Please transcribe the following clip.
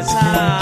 passar.